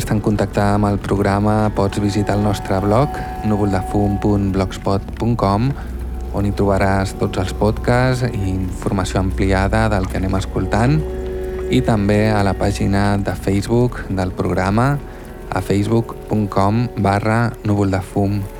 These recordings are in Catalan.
Estar en contacte amb el programa pots visitar el nostre blog núvoldefum.blogspot.com on hi trobaràs tots els podcasts i informació ampliada del que anem escoltant. I també a la pàgina de Facebook del programa a facebook.com barra núvoldefum.com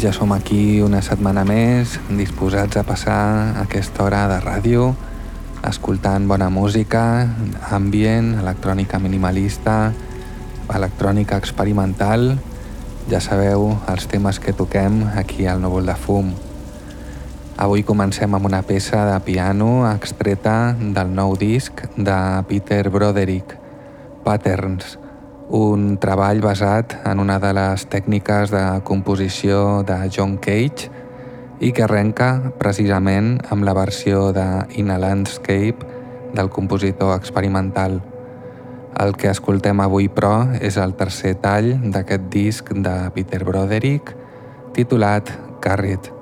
ja som aquí una setmana més, disposats a passar aquesta hora de ràdio, escoltant bona música, ambient, electrònica minimalista, electrònica experimental, ja sabeu els temes que toquem aquí al Núvol de Fum. Avui comencem amb una peça de piano extreta del nou disc de Peter Broderick, Patterns, un treball basat en una de les tècniques de composició de John Cage i que arrenca precisament amb la versió de In a Landscape del compositor experimental. El que escoltem avui, però, és el tercer tall d'aquest disc de Peter Broderick titulat Carrit.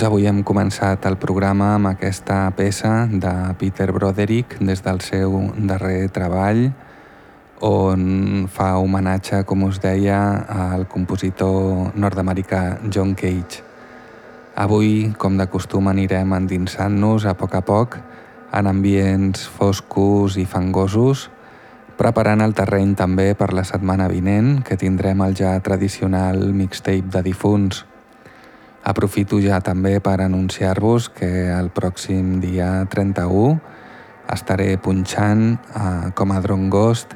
Doncs avui hem començat el programa amb aquesta peça de Peter Broderick des del seu darrer treball on fa homenatge, com us deia, al compositor nord-americà John Cage. Avui, com de costum, anirem endinsant-nos a poc a poc en ambients foscos i fangosos, preparant el terreny també per la setmana vinent, que tindrem el ja tradicional mixtape de difunts, Aprofito ja també per anunciar-vos que el pròxim dia 31 estaré punxant eh, com a Drone Ghost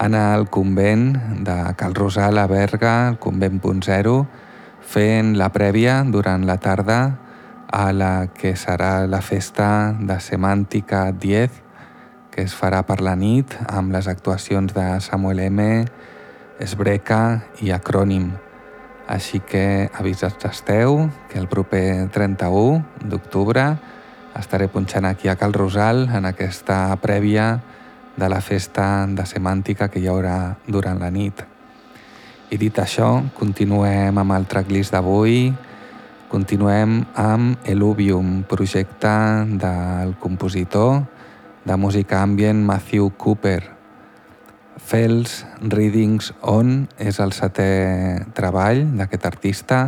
en el convent de Cal Rosal a Berga, el convent.0, fent la prèvia durant la tarda a la que serà la festa de Semàntica 10, que es farà per la nit amb les actuacions de Samuel M, Esbreca i Acrònim. Així que avisats esteu que el proper 31 d'octubre estaré punxant aquí a Cal Rosal en aquesta prèvia de la festa de semàntica que hi haurà durant la nit. I dit això, continuem amb el tracklist d'avui, continuem amb Eluvium, projecte del compositor de música ambient Matthew Cooper, Fells Readings On és el setè treball d'aquest artista,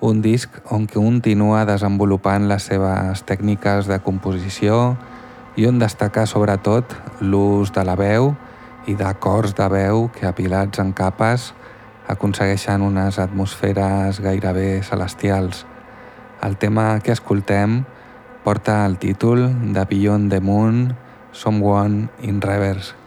un disc on continua desenvolupant les seves tècniques de composició i on destaca sobretot l'ús de la veu i d'acords de veu que apilats en capes aconsegueixen unes atmosferes gairebé celestials. El tema que escoltem porta el títol de Beyond the Moon, Someone in Reverse.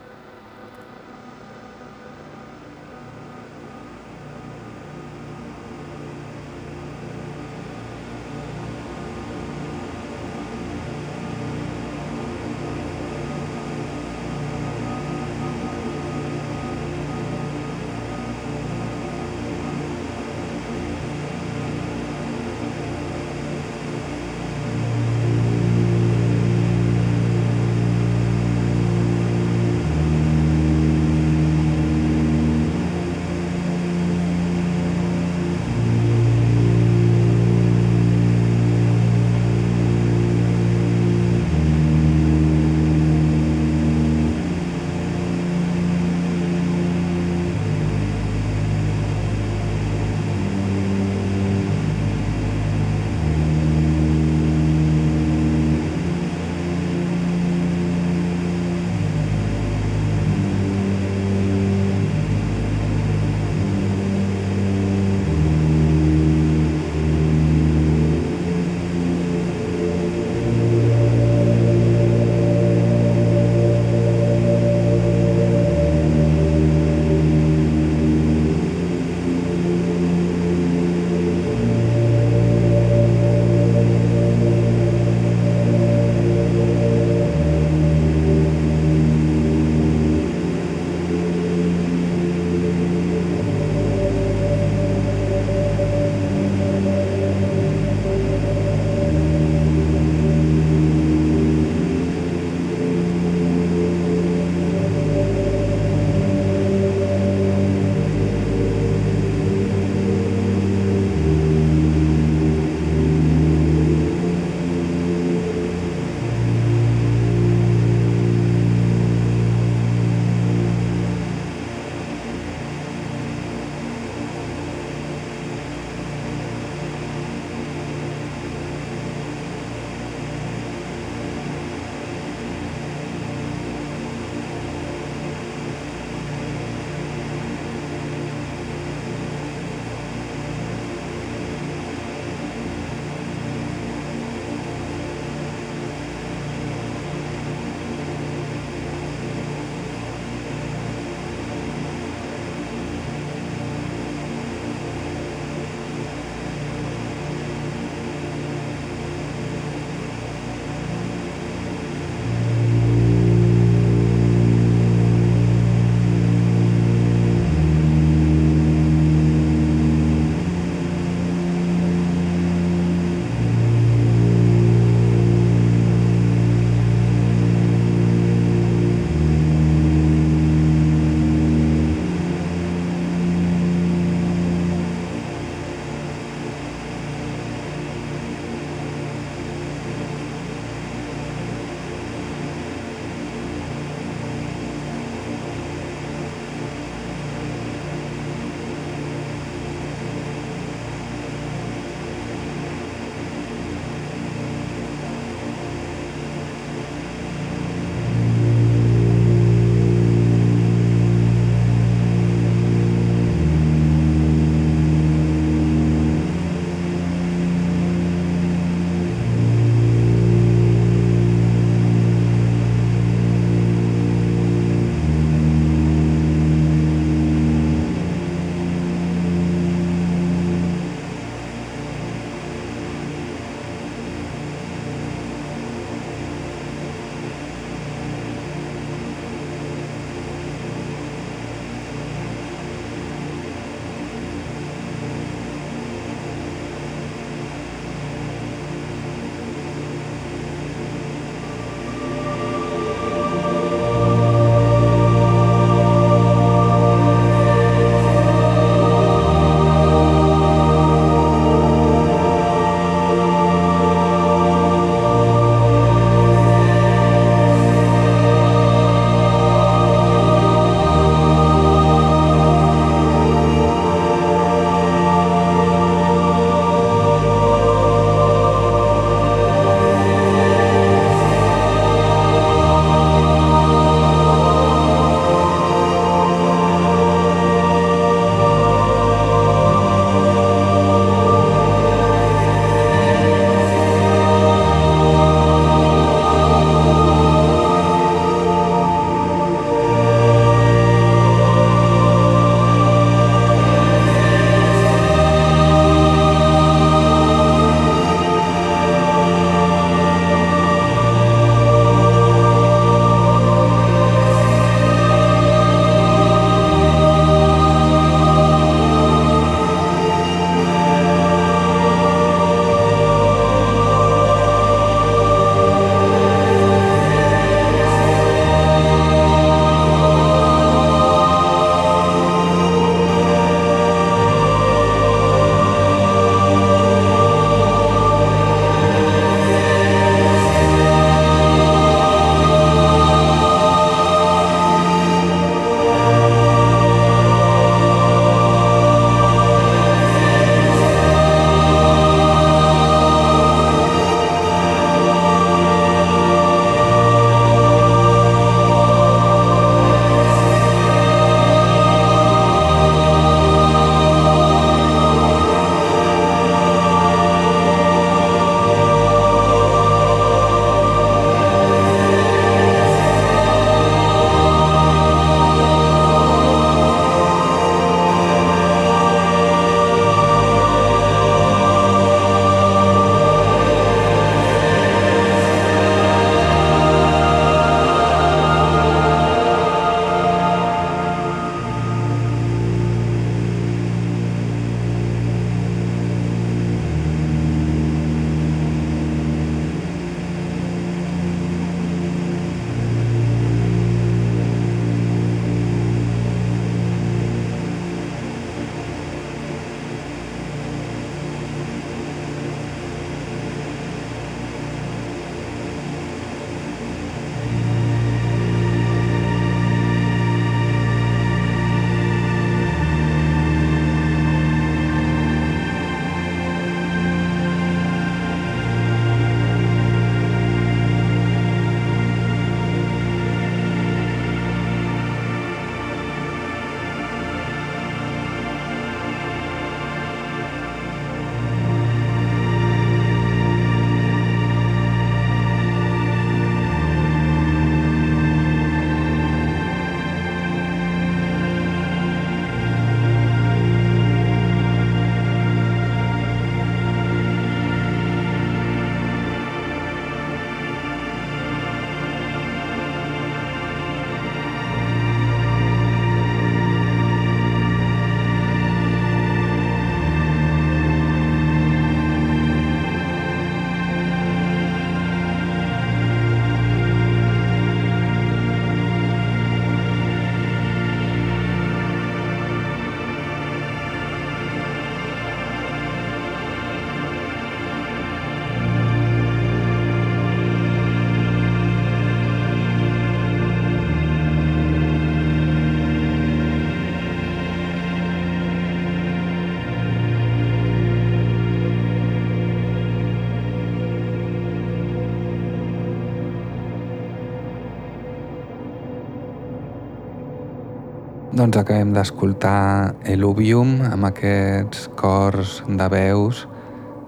Doncs acabem d'escoltar Eluvium amb aquests cors de veus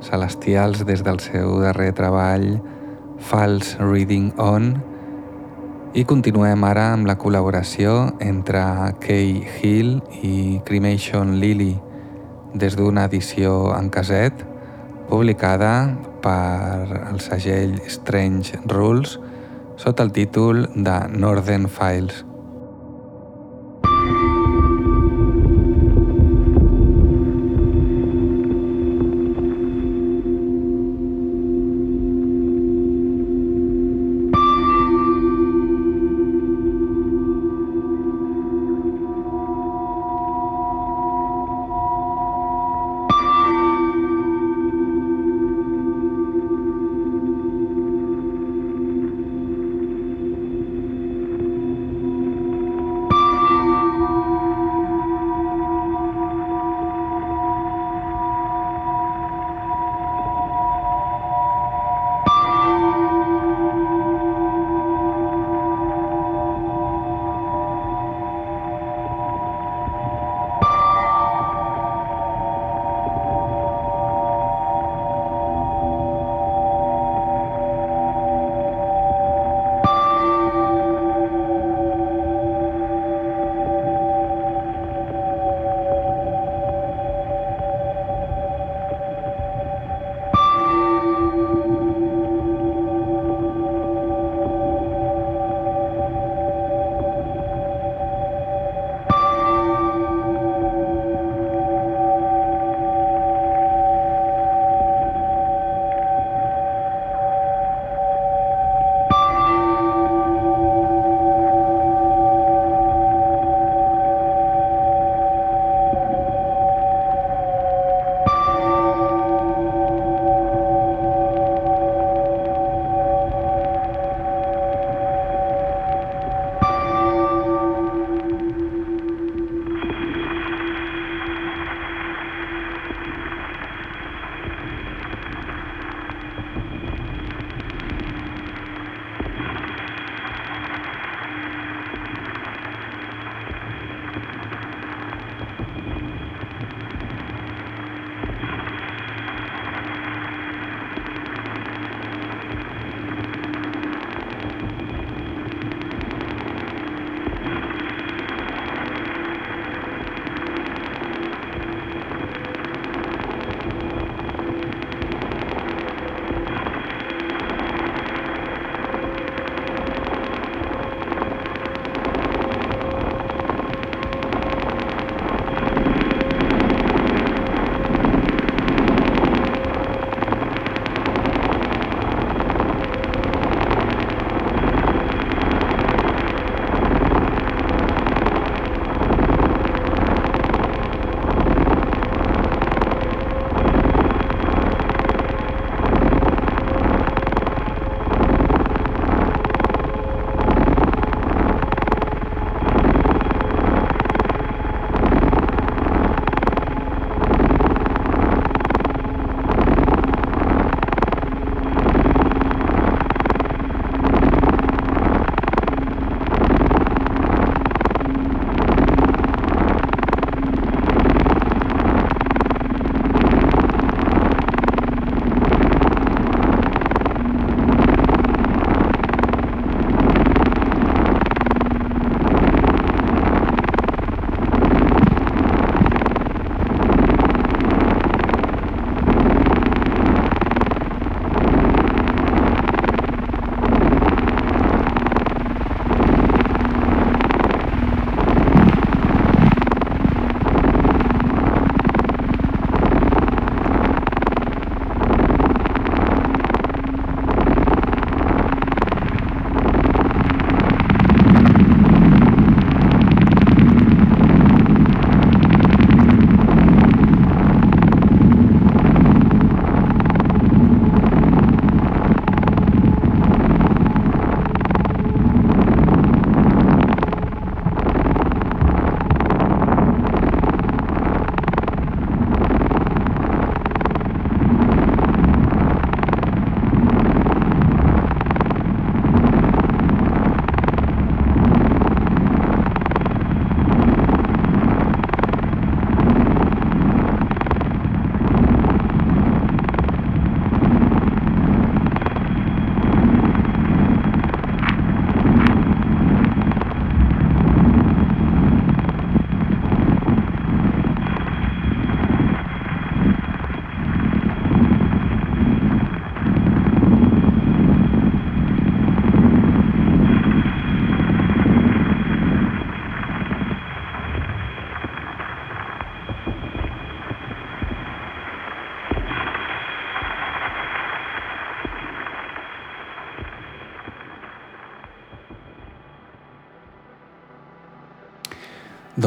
celestials des del seu darrer treball False Reading On i continuem ara amb la col·laboració entre Kay Hill i Cremation Lily des d'una edició en caset publicada per el segell Strange Rules sota el títol de Northern Files.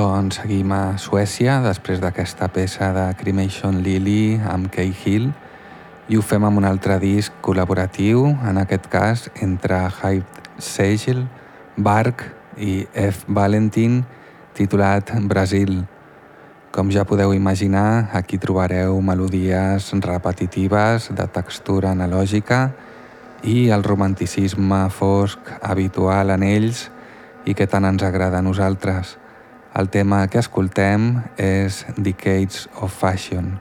Doncs seguim a Suècia després d'aquesta peça de Cremation Lily amb Kay Hill i ho fem amb un altre disc col·laboratiu, en aquest cas entre Hype Segel, Bark i F. Valentin, titulat Brasil. Com ja podeu imaginar, aquí trobareu melodies repetitives de textura analògica i el romanticisme fosc habitual en ells i que tant ens agrada a nosaltres. El tema que escoltem és Decades of Fashion.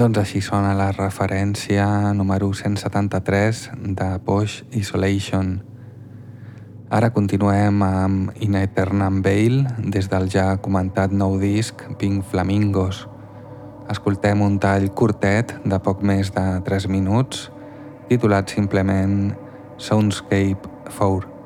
Doncs així sona la referència número 173 de Bosch Isolation. Ara continuem amb In Eternam Veil des del ja comentat nou disc Pink Flamingos. Escoltem un tall curtet de poc més de 3 minuts titulat simplement Soundscape 4.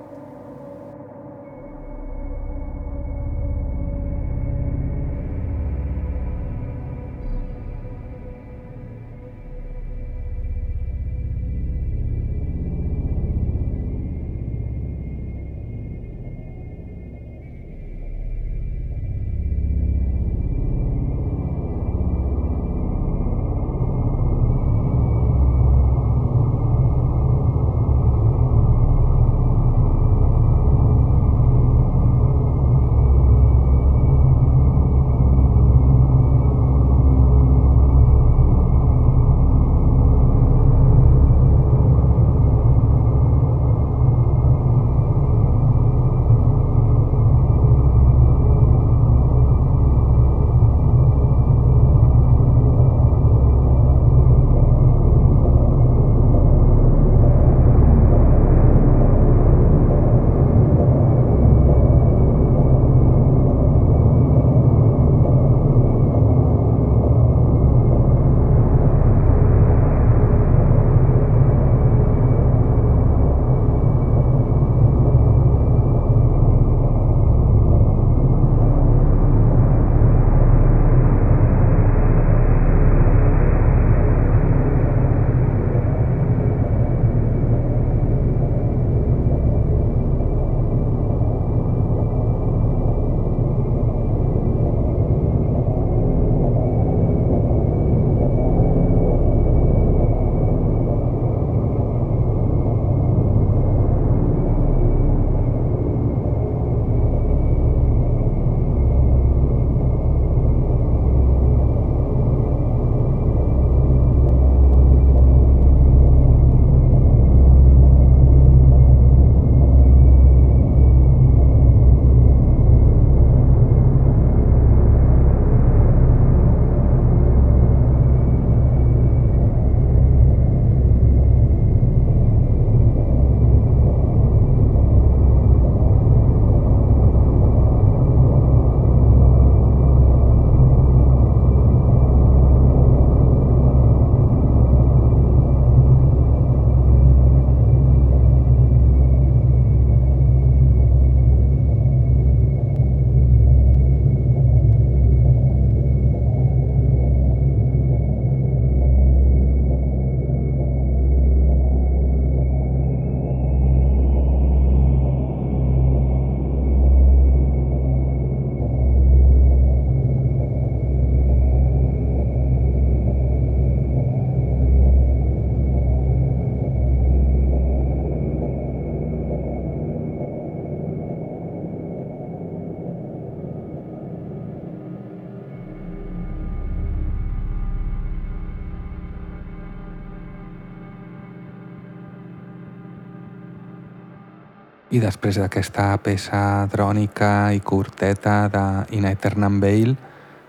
I després d'aquesta peça drònica i curteta de In Eternam Veil,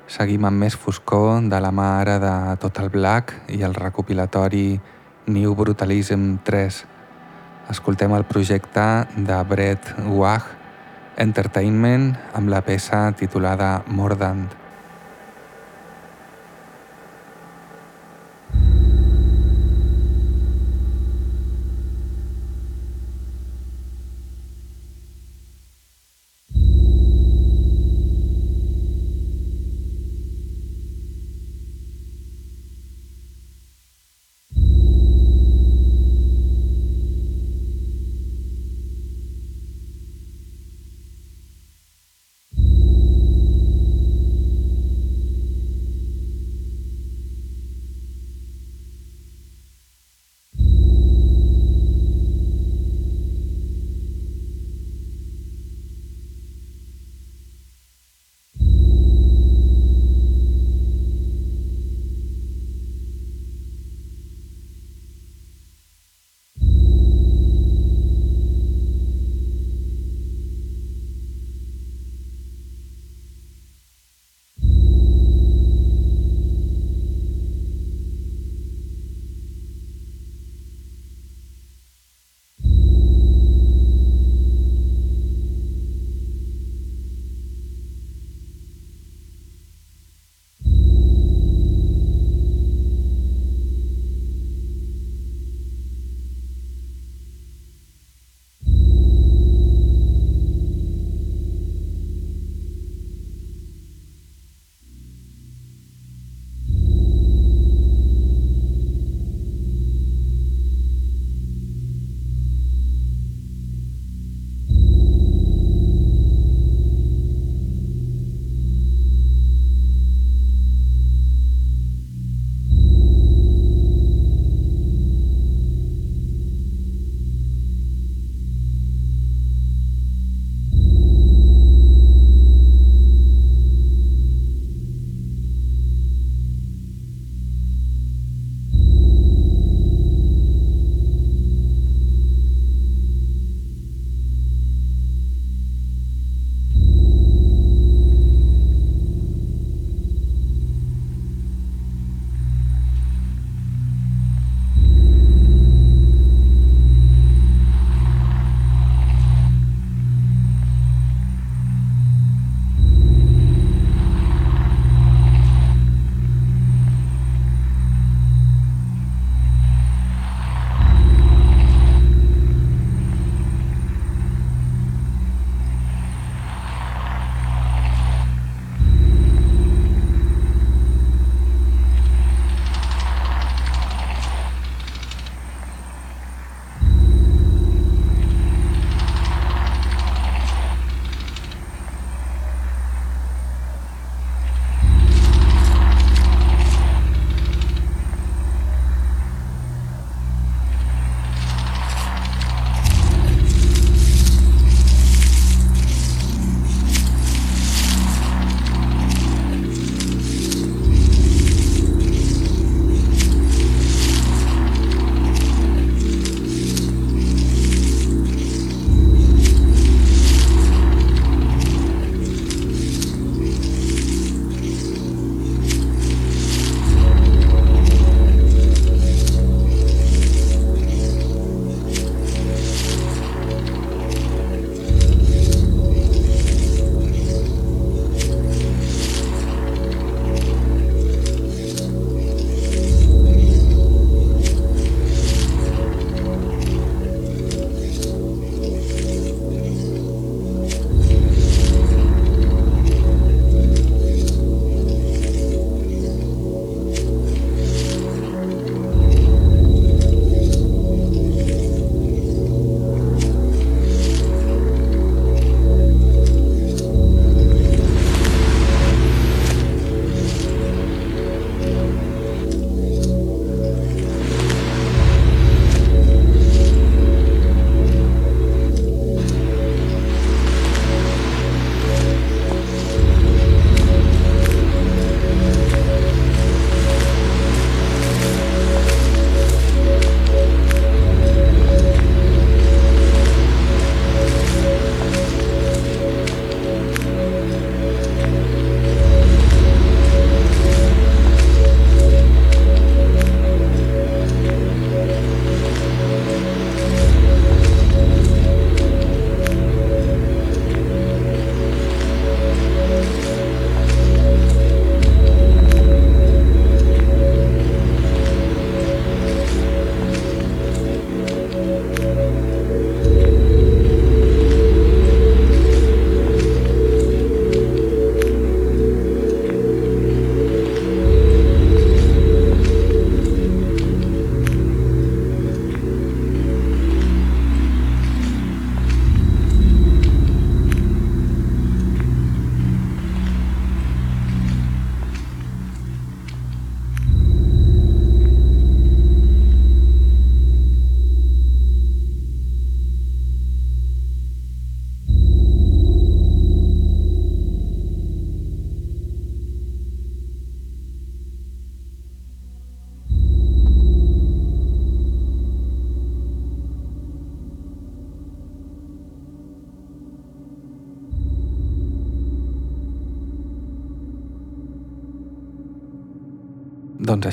seguim amb més foscor de la mà ara de Total Black i el recopilatori New Brutalism 3. Escoltem el projecte de Brett Wach Entertainment amb la peça titulada Mordant.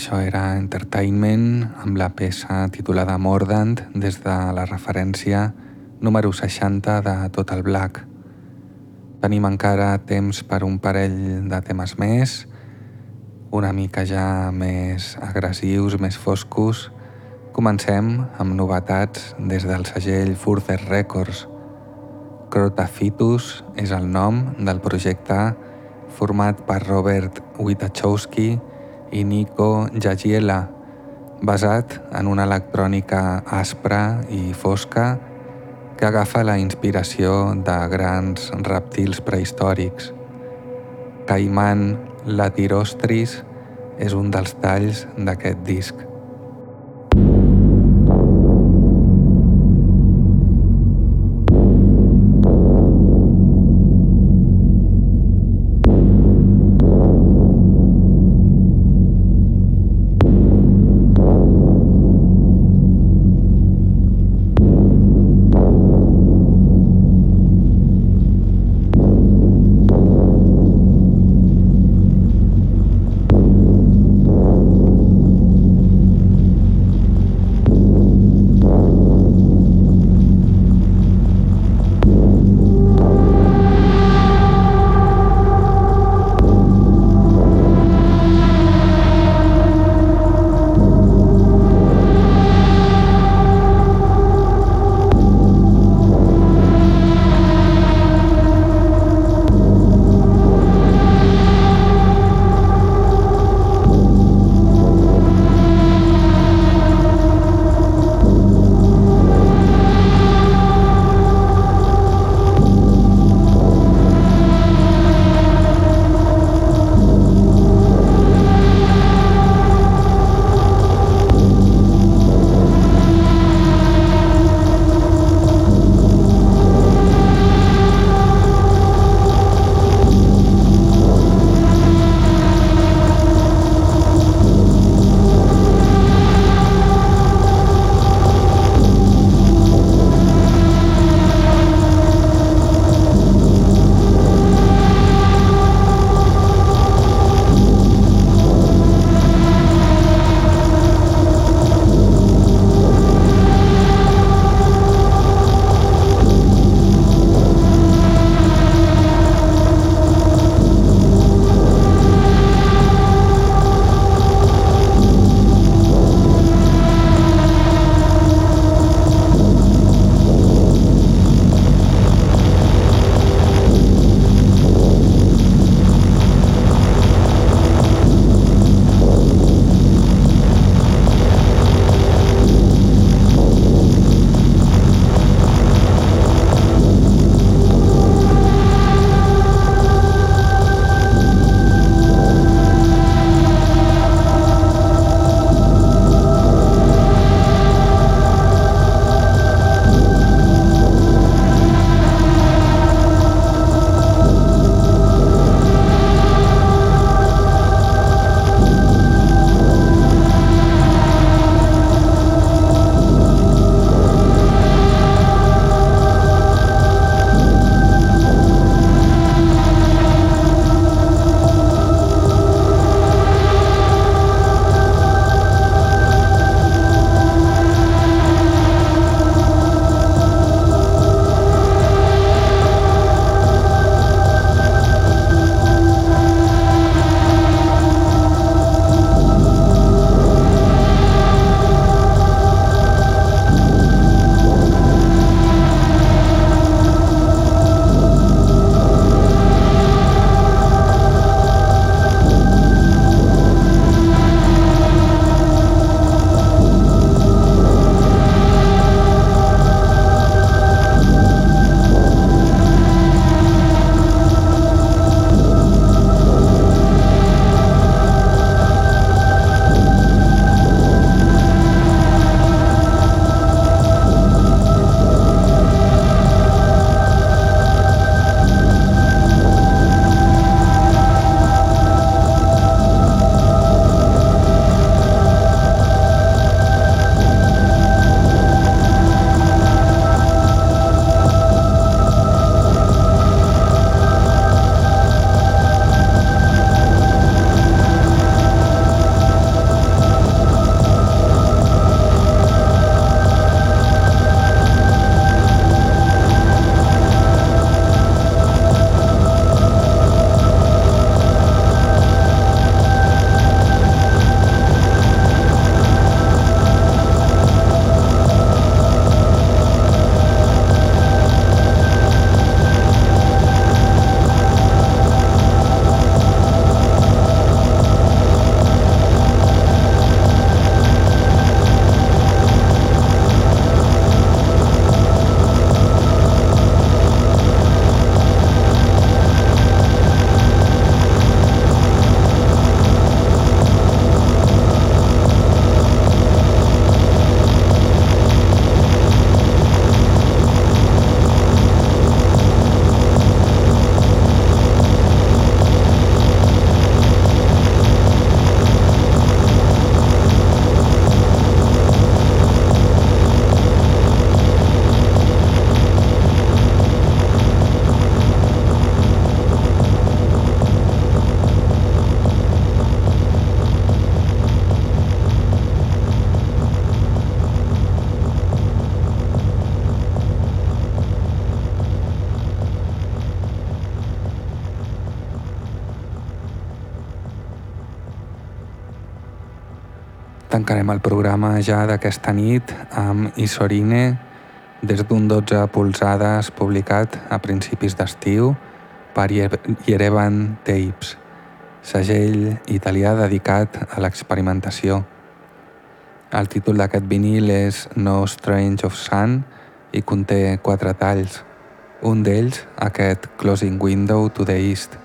Això era Entertainment amb la peça titulada Mordant des de la referència número 60 de Total Black. Tenim encara temps per un parell de temes més, una mica ja més agressius, més foscos. Comencem amb novetats des del segell Further Records. Crotaphytus és el nom del projecte format per Robert Witachowski i Nico Jagiela, basat en una electrònica aspra i fosca que agafa la inspiració de grans reptils prehistòrics. Caiman latirostris és un dels talls d'aquest disc. Tancarem el programa ja d'aquesta nit amb Isorine des d'un 12 polzades publicat a principis d'estiu per Yerevan Tapes, segell italià dedicat a l'experimentació. El títol d'aquest vinil és No Strange of Sun i conté quatre talls, un d'ells aquest Closing Window to the East.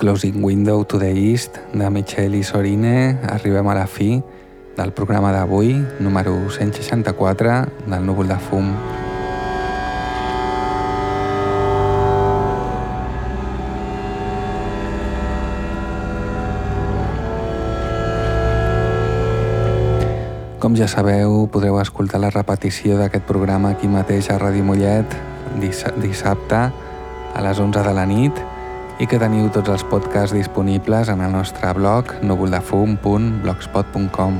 Closing Window to the East de Michel i Sorine arribem a la fi del programa d'avui, número 164 del Núvol de Fum. Com ja sabeu, podreu escoltar la repetició d'aquest programa aquí mateix a Ràdio Mollet dissabte a les 11 de la nit i que teniu tots els podcasts disponibles en el nostre blog núvoldefum.blogspot.com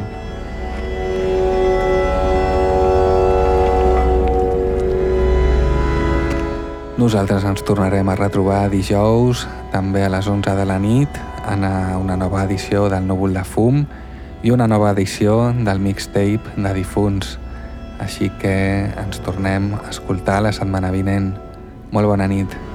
Nosaltres ens tornarem a retrobar dijous, també a les 11 de la nit, en una nova edició del Núvol de Fum i una nova edició del mixtape de difunts. Així que ens tornem a escoltar la setmana vinent. Molt bona nit.